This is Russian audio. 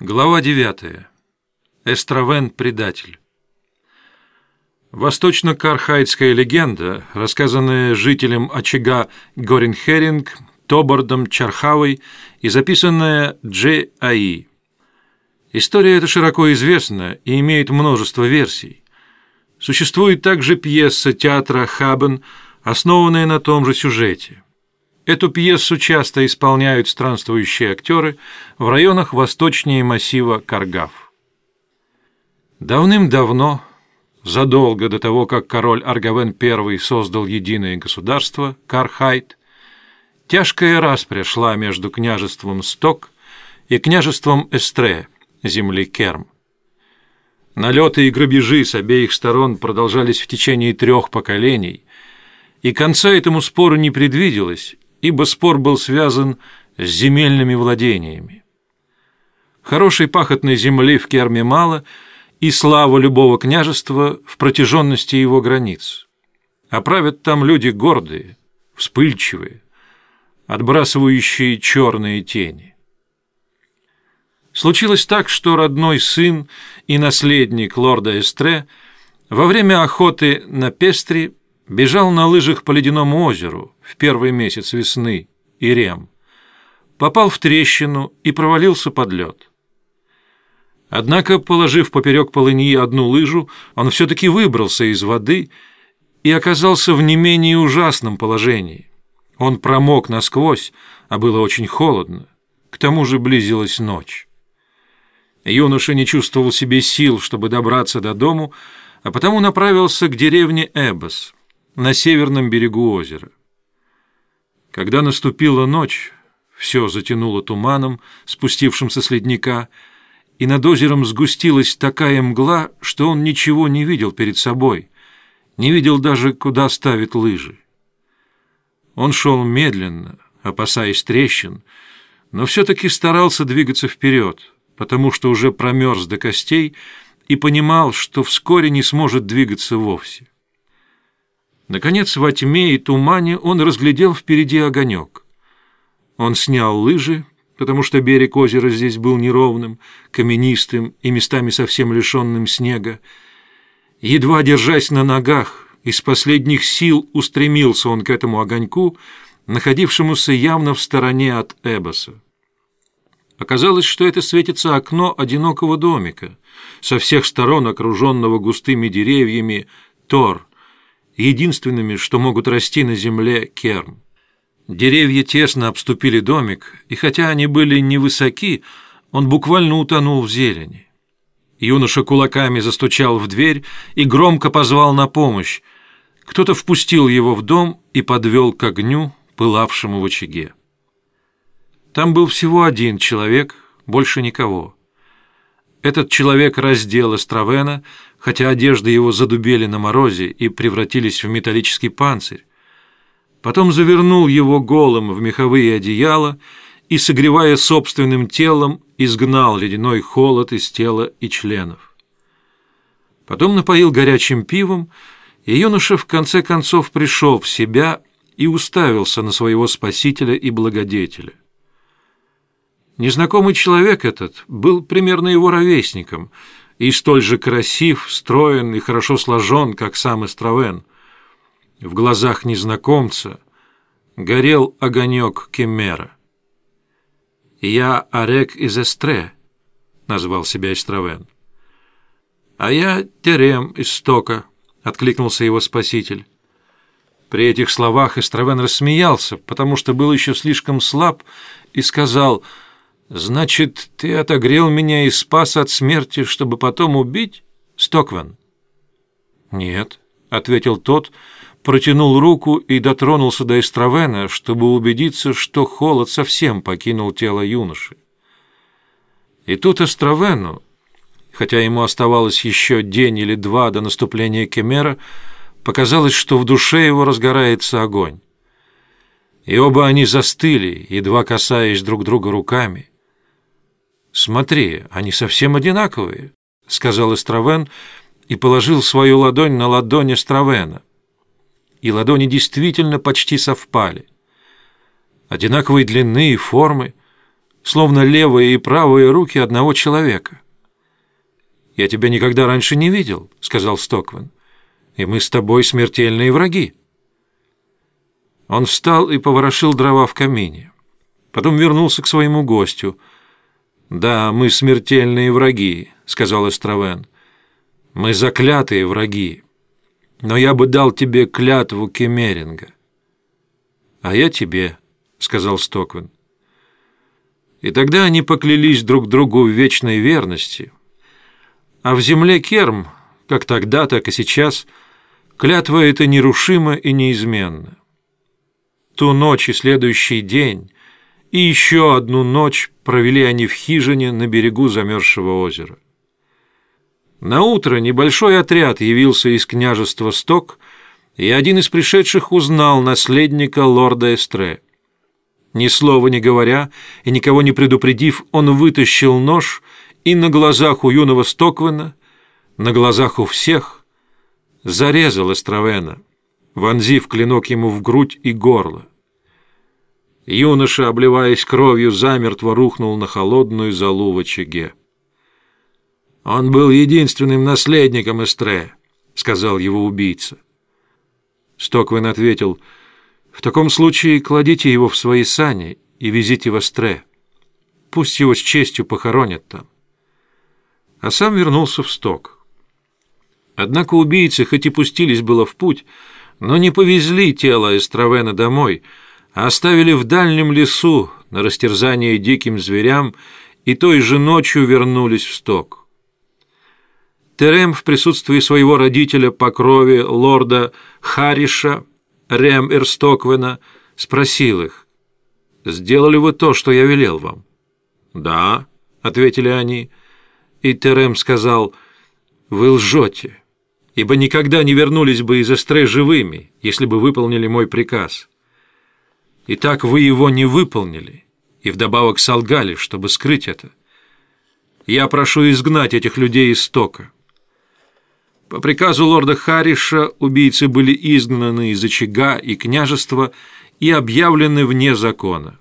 Глава 9. Эстравен – предатель. Восточно-кархайдская легенда, рассказанная жителем очага Горенхеринг, Тобардом Чархавой и записанная Дж. А.И. История эта широко известна и имеет множество версий. Существует также пьеса театра Хабен, основанная на том же сюжете – Эту пьесу часто исполняют странствующие актеры в районах восточнее массива Каргав. Давным-давно, задолго до того, как король Аргавен I создал единое государство, Кархайт, тяжкая распря шла между княжеством Сток и княжеством Эстре, земли Керм. Налеты и грабежи с обеих сторон продолжались в течение трех поколений, и конца этому спору не предвиделось, ибо спор был связан с земельными владениями. Хорошей пахотной земли в Керме мало, и слава любого княжества в протяженности его границ. А правят там люди гордые, вспыльчивые, отбрасывающие черные тени. Случилось так, что родной сын и наследник лорда Эстре во время охоты на Пестри Бежал на лыжах по ледяному озеру в первый месяц весны, Ирем. Попал в трещину и провалился под лед. Однако, положив поперек полыньи одну лыжу, он все-таки выбрался из воды и оказался в не менее ужасном положении. Он промок насквозь, а было очень холодно. К тому же близилась ночь. Юноша не чувствовал себе сил, чтобы добраться до дому, а потому направился к деревне Эбос, на северном берегу озера. Когда наступила ночь, все затянуло туманом, спустившимся с ледника, и над озером сгустилась такая мгла, что он ничего не видел перед собой, не видел даже, куда ставит лыжи. Он шел медленно, опасаясь трещин, но все-таки старался двигаться вперед, потому что уже промерз до костей и понимал, что вскоре не сможет двигаться вовсе. Наконец, во тьме и тумане он разглядел впереди огонек. Он снял лыжи, потому что берег озера здесь был неровным, каменистым и местами совсем лишенным снега. Едва держась на ногах, из последних сил устремился он к этому огоньку, находившемуся явно в стороне от Эбоса. Оказалось, что это светится окно одинокого домика, со всех сторон окруженного густыми деревьями Тор, единственными, что могут расти на земле керм. Деревья тесно обступили домик, и хотя они были невысоки, он буквально утонул в зелени. Юноша кулаками застучал в дверь и громко позвал на помощь. Кто-то впустил его в дом и подвел к огню, пылавшему в очаге. Там был всего один человек, больше никого. Этот человек раздел Эстравена, хотя одежды его задубели на морозе и превратились в металлический панцирь. Потом завернул его голым в меховые одеяла и, согревая собственным телом, изгнал ледяной холод из тела и членов. Потом напоил горячим пивом, и юноша в конце концов пришел в себя и уставился на своего спасителя и благодетеля. Незнакомый человек этот был примерно его ровесником и столь же красив, строен и хорошо сложен, как сам Эстравен. В глазах незнакомца горел огонек Кемера. «Я Арек из Эстре», — назвал себя Эстравен. «А я Терем из Стока», — откликнулся его спаситель. При этих словах Эстравен рассмеялся, потому что был еще слишком слаб, и сказал — «Значит, ты отогрел меня и спас от смерти, чтобы потом убить, Стокван?» «Нет», — ответил тот, протянул руку и дотронулся до Эстравена, чтобы убедиться, что холод совсем покинул тело юноши. И тут Эстравену, хотя ему оставалось еще день или два до наступления Кемера, показалось, что в душе его разгорается огонь. И оба они застыли, едва касаясь друг друга руками. «Смотри, они совсем одинаковые», — сказал Эстравен и положил свою ладонь на ладонь Эстравена. И ладони действительно почти совпали. Одинаковые длины и формы, словно левые и правые руки одного человека. «Я тебя никогда раньше не видел», — сказал Стоквин, — «и мы с тобой смертельные враги». Он встал и поворошил дрова в камине. Потом вернулся к своему гостю. «Да, мы смертельные враги», — сказал Эстравен. «Мы заклятые враги. Но я бы дал тебе клятву Кемеринга». «А я тебе», — сказал Стоквин. И тогда они поклялись друг другу в вечной верности. А в земле Керм, как тогда, так и сейчас, клятва эта нерушима и неизменна ту ночь и следующий день, и еще одну ночь провели они в хижине на берегу замерзшего озера. На утро небольшой отряд явился из княжества Сток, и один из пришедших узнал наследника лорда Эстре. Ни слова не говоря и никого не предупредив, он вытащил нож и на глазах у юного Стоквена, на глазах у всех, зарезал Эстравена вонзив клинок ему в грудь и горло. Юноша, обливаясь кровью, замертво рухнул на холодную залу в очаге. «Он был единственным наследником Эстре», — сказал его убийца. Стоквин ответил, «В таком случае кладите его в свои сани и везите в Эстре. Пусть его с честью похоронят там». А сам вернулся в Сток. Однако убийцы, хоть и пустились было в путь, но не повезли тело Эстравена домой, оставили в дальнем лесу на растерзание диким зверям и той же ночью вернулись в сток. Терем в присутствии своего родителя по крови лорда Хариша, Рем Эрстоквена, спросил их, «Сделали вы то, что я велел вам?» «Да», — ответили они, и Терем сказал, «Вы лжете» ибо никогда не вернулись бы из Эстре живыми, если бы выполнили мой приказ. Итак, вы его не выполнили, и вдобавок солгали, чтобы скрыть это. Я прошу изгнать этих людей из стока. По приказу лорда Хариша убийцы были изгнаны из очага и княжества и объявлены вне закона.